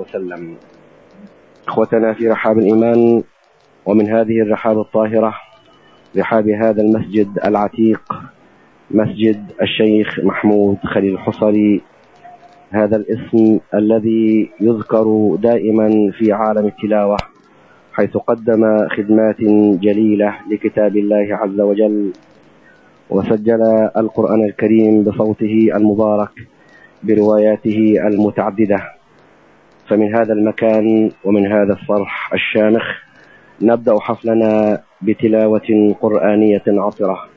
وسلم. إخوتنا في رحاب الإيمان ومن هذه الرحاب الطاهرة رحاب هذا المسجد العتيق مسجد الشيخ محمود خليل الحصري. هذا الاسم الذي يذكر دائما في عالم التلاوة حيث قدم خدمات جليلة لكتاب الله عز وجل وسجل القرآن الكريم بصوته المبارك برواياته المتعددة. فمن هذا المكان ومن هذا الصرح الشامخ نبدأ حفلنا بتلاوة قرآنية عطرة.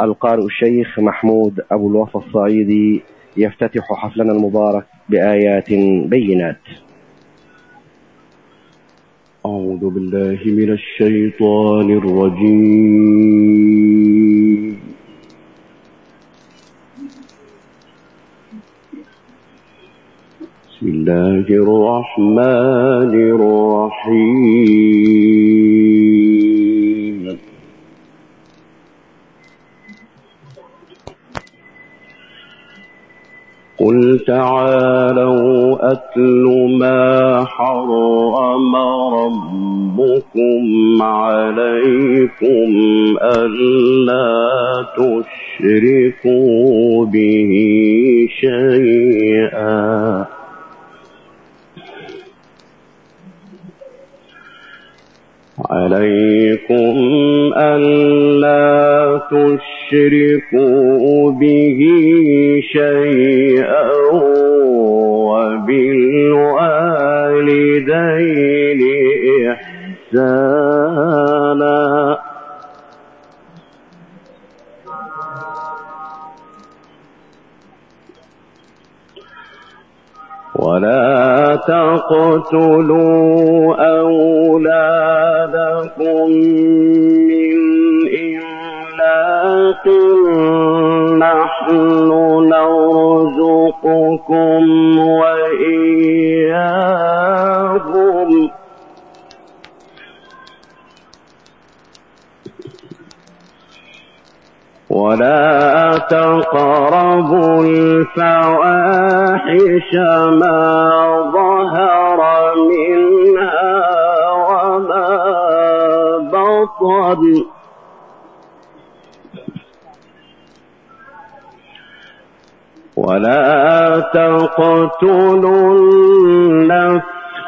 القارئ الشيخ محمود أبو الوفا الصعيدي يفتتح حفلنا المبارك بآيات بينات. أعوذ بالله من الشيطان الرجيم بسم الله الرحمن الرحيم قل تعالوا أتل ما حرم ربكم عليكم ألا تشركوا به شيئا عليكم ألا تشركوا به شيئا وبالوالدين إحسانا. تقتلوا أولادكم من إملاق نحن نرزقكم وإياهم ولا تقربوا الفواحش ما ظهر منها وما بطن. ولا تقتلوا النفس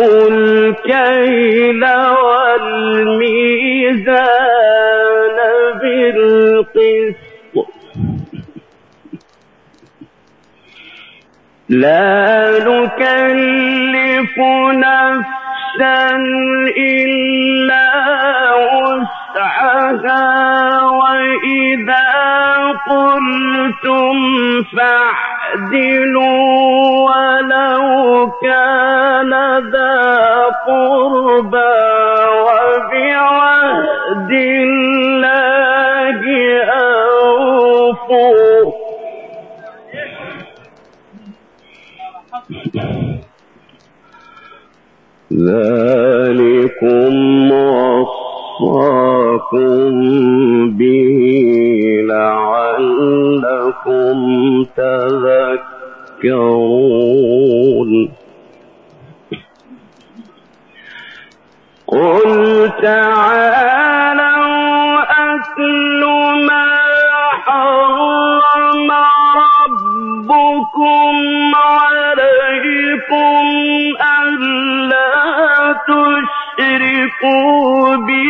الكيل والميزان بالقسط. لا نكلف نفسا إلا وسعها وإذا قلتم فاعدلوا ولو كان ذا قربى وبعهد الله أوفوا. ذلكم وصاكم به لعلكم تذكرون قل تعالوا أتل ما حرم ربكم عليكم ألا تشركوا به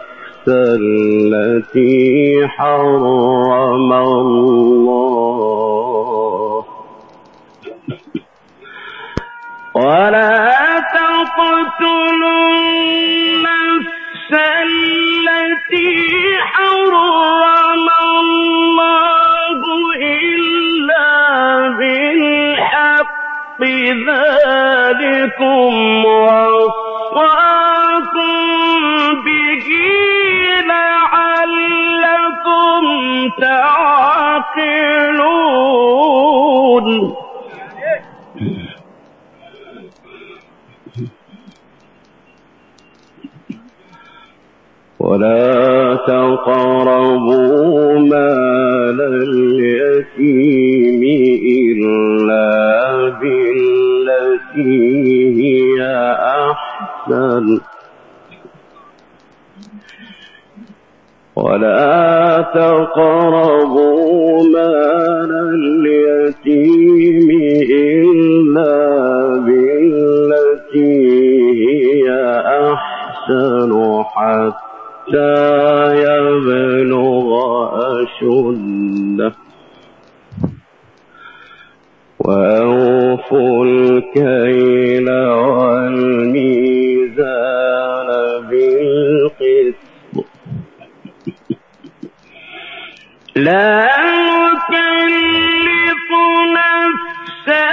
التي حرم الله. ولا تقتلوا تقربوا مال اليتيم إلا بالتي هي أحسن. ولا تقربوا مال اليتيم إلا بالتي هي أحسن حتى يبلغ أشده. وأوفوا الكيل والميزان بالقسط. لا نكلف نفسا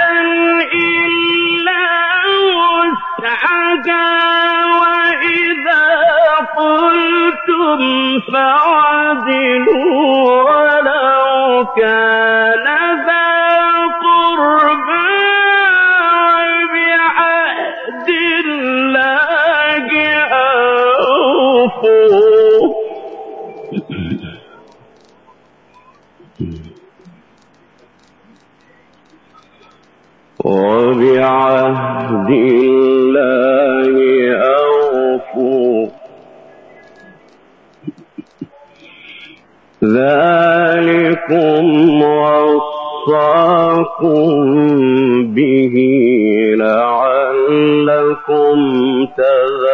إلا وسعها. فعدلوا ولو كان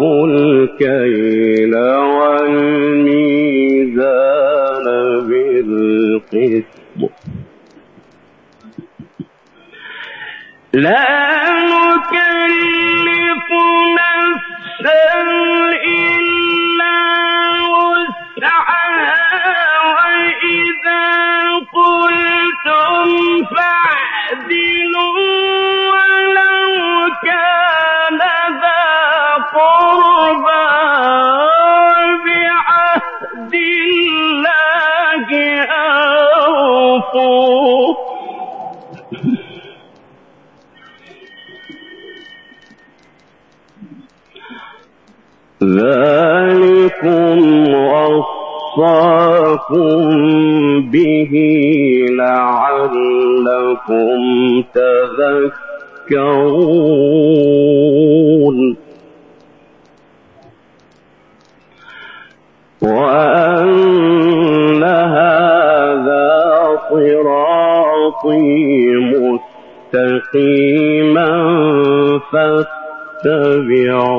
الكيل والميزان بالقسط. لا نكلف نفسا وصاكم به لعلكم تذكرون وأن هذا صراطي مستقيما فاتبعوه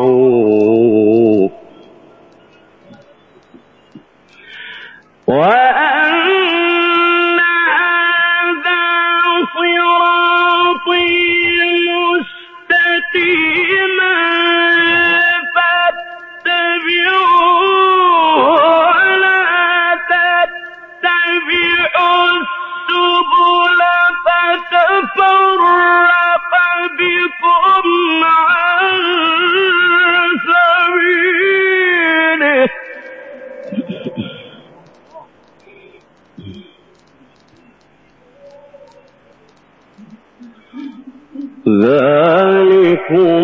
ذلكم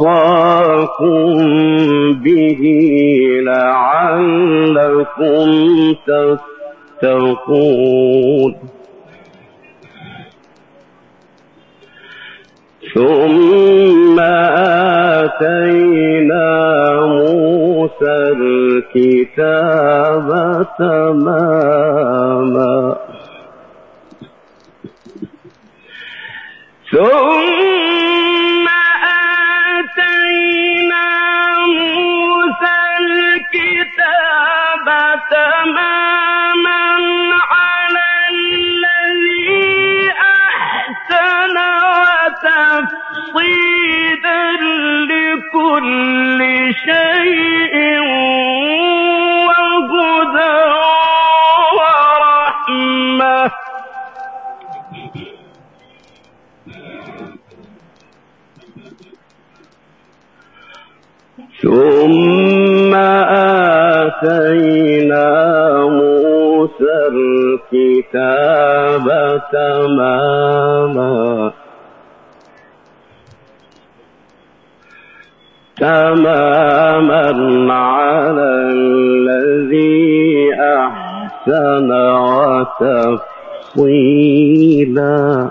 وصاكم به لعلكم تتقون. ثم آتينا موسى الكتاب تماما. ثم آتينا موسى الكتاب تماما على الذي أحسن وتفصيلا لكل شيء. تماما على الذي أحسن وتفصيلا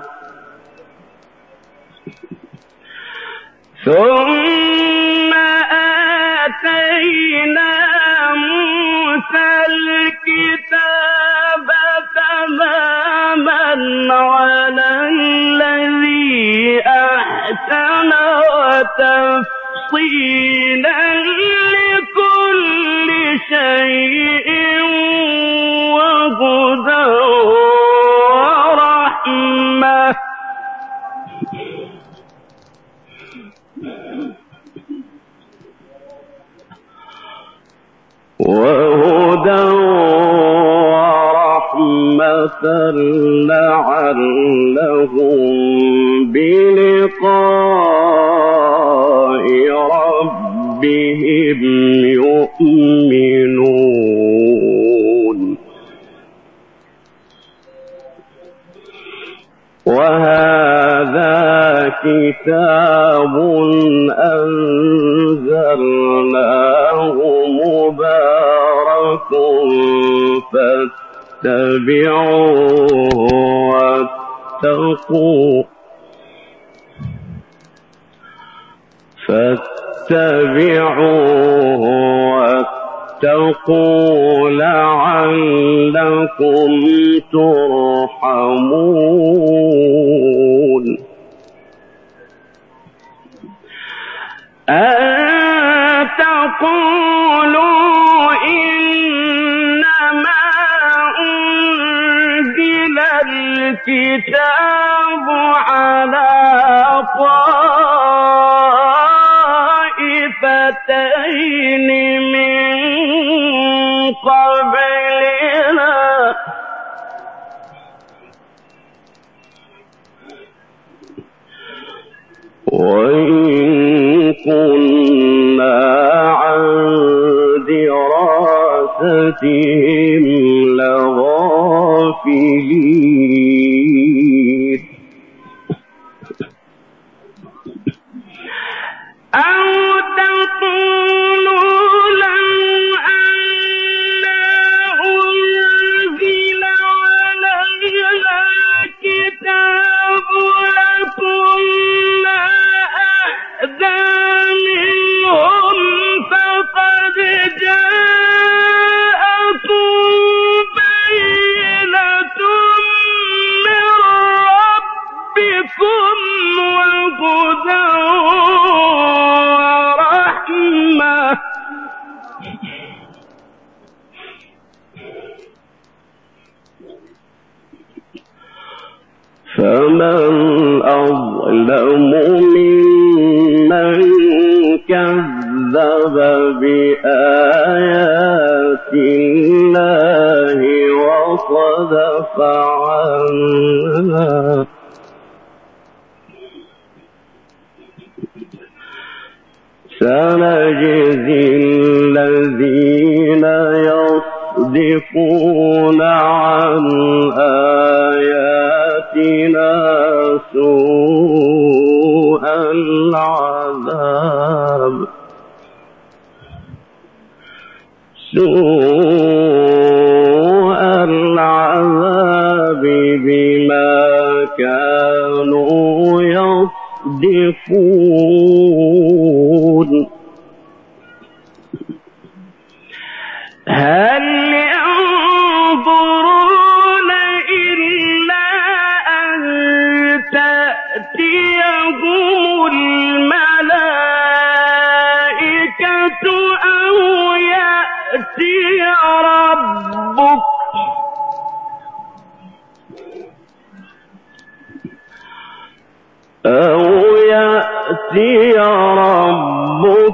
ثم لعلهم بلقاء ربهم يؤمنون. وهذا كتاب Uh, دراستهم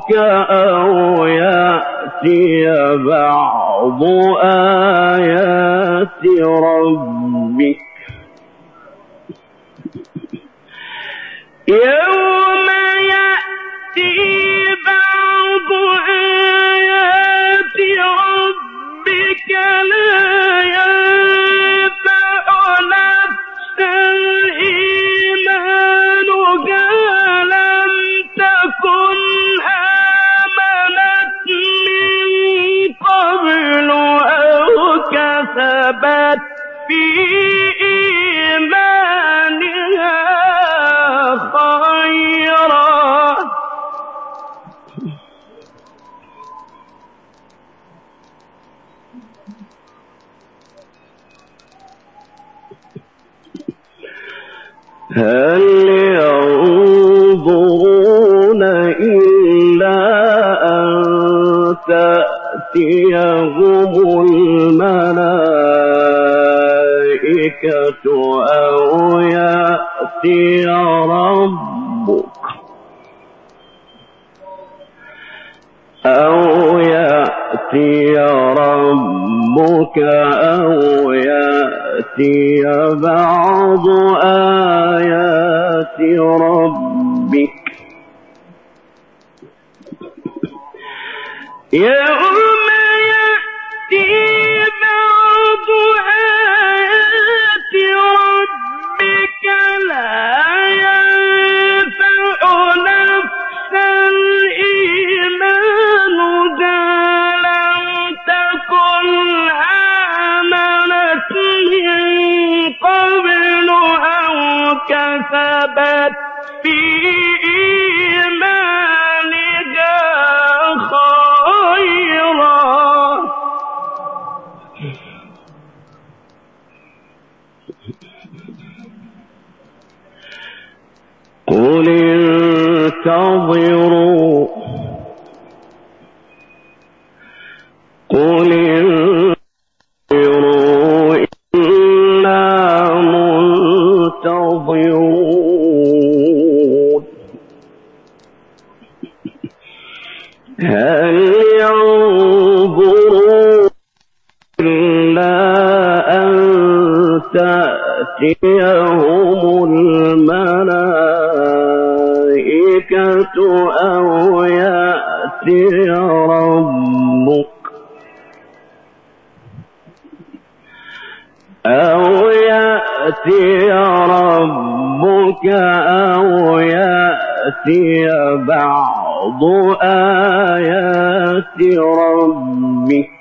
ربك أو يأتي بعض آيات ربك. يوم أو يأتي ربك أو يأتي ربك أو يأتي بعض آيات ربك يوم كسبت في تأتيهم الملائكة أو يأتي ربك أو يأتي ربك أو يأتي بعض آيات ربك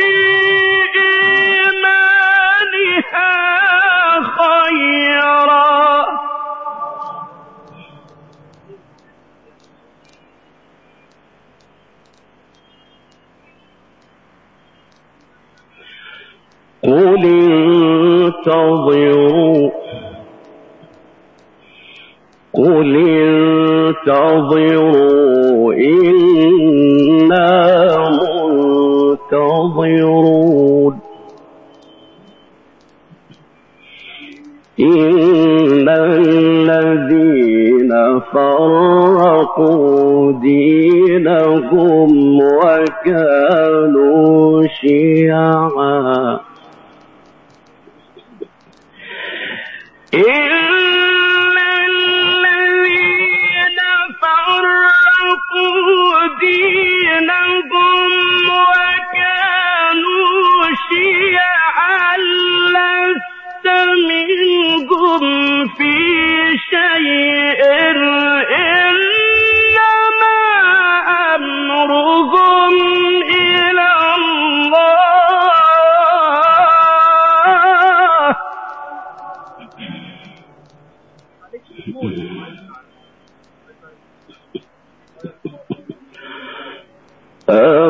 be كانوا شيعا إلا الذين فرقوا دينهم وكانوا شيعا لست منهم في شيء إلا Uh,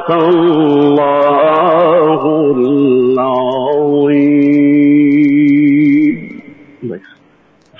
صدق الله العظيم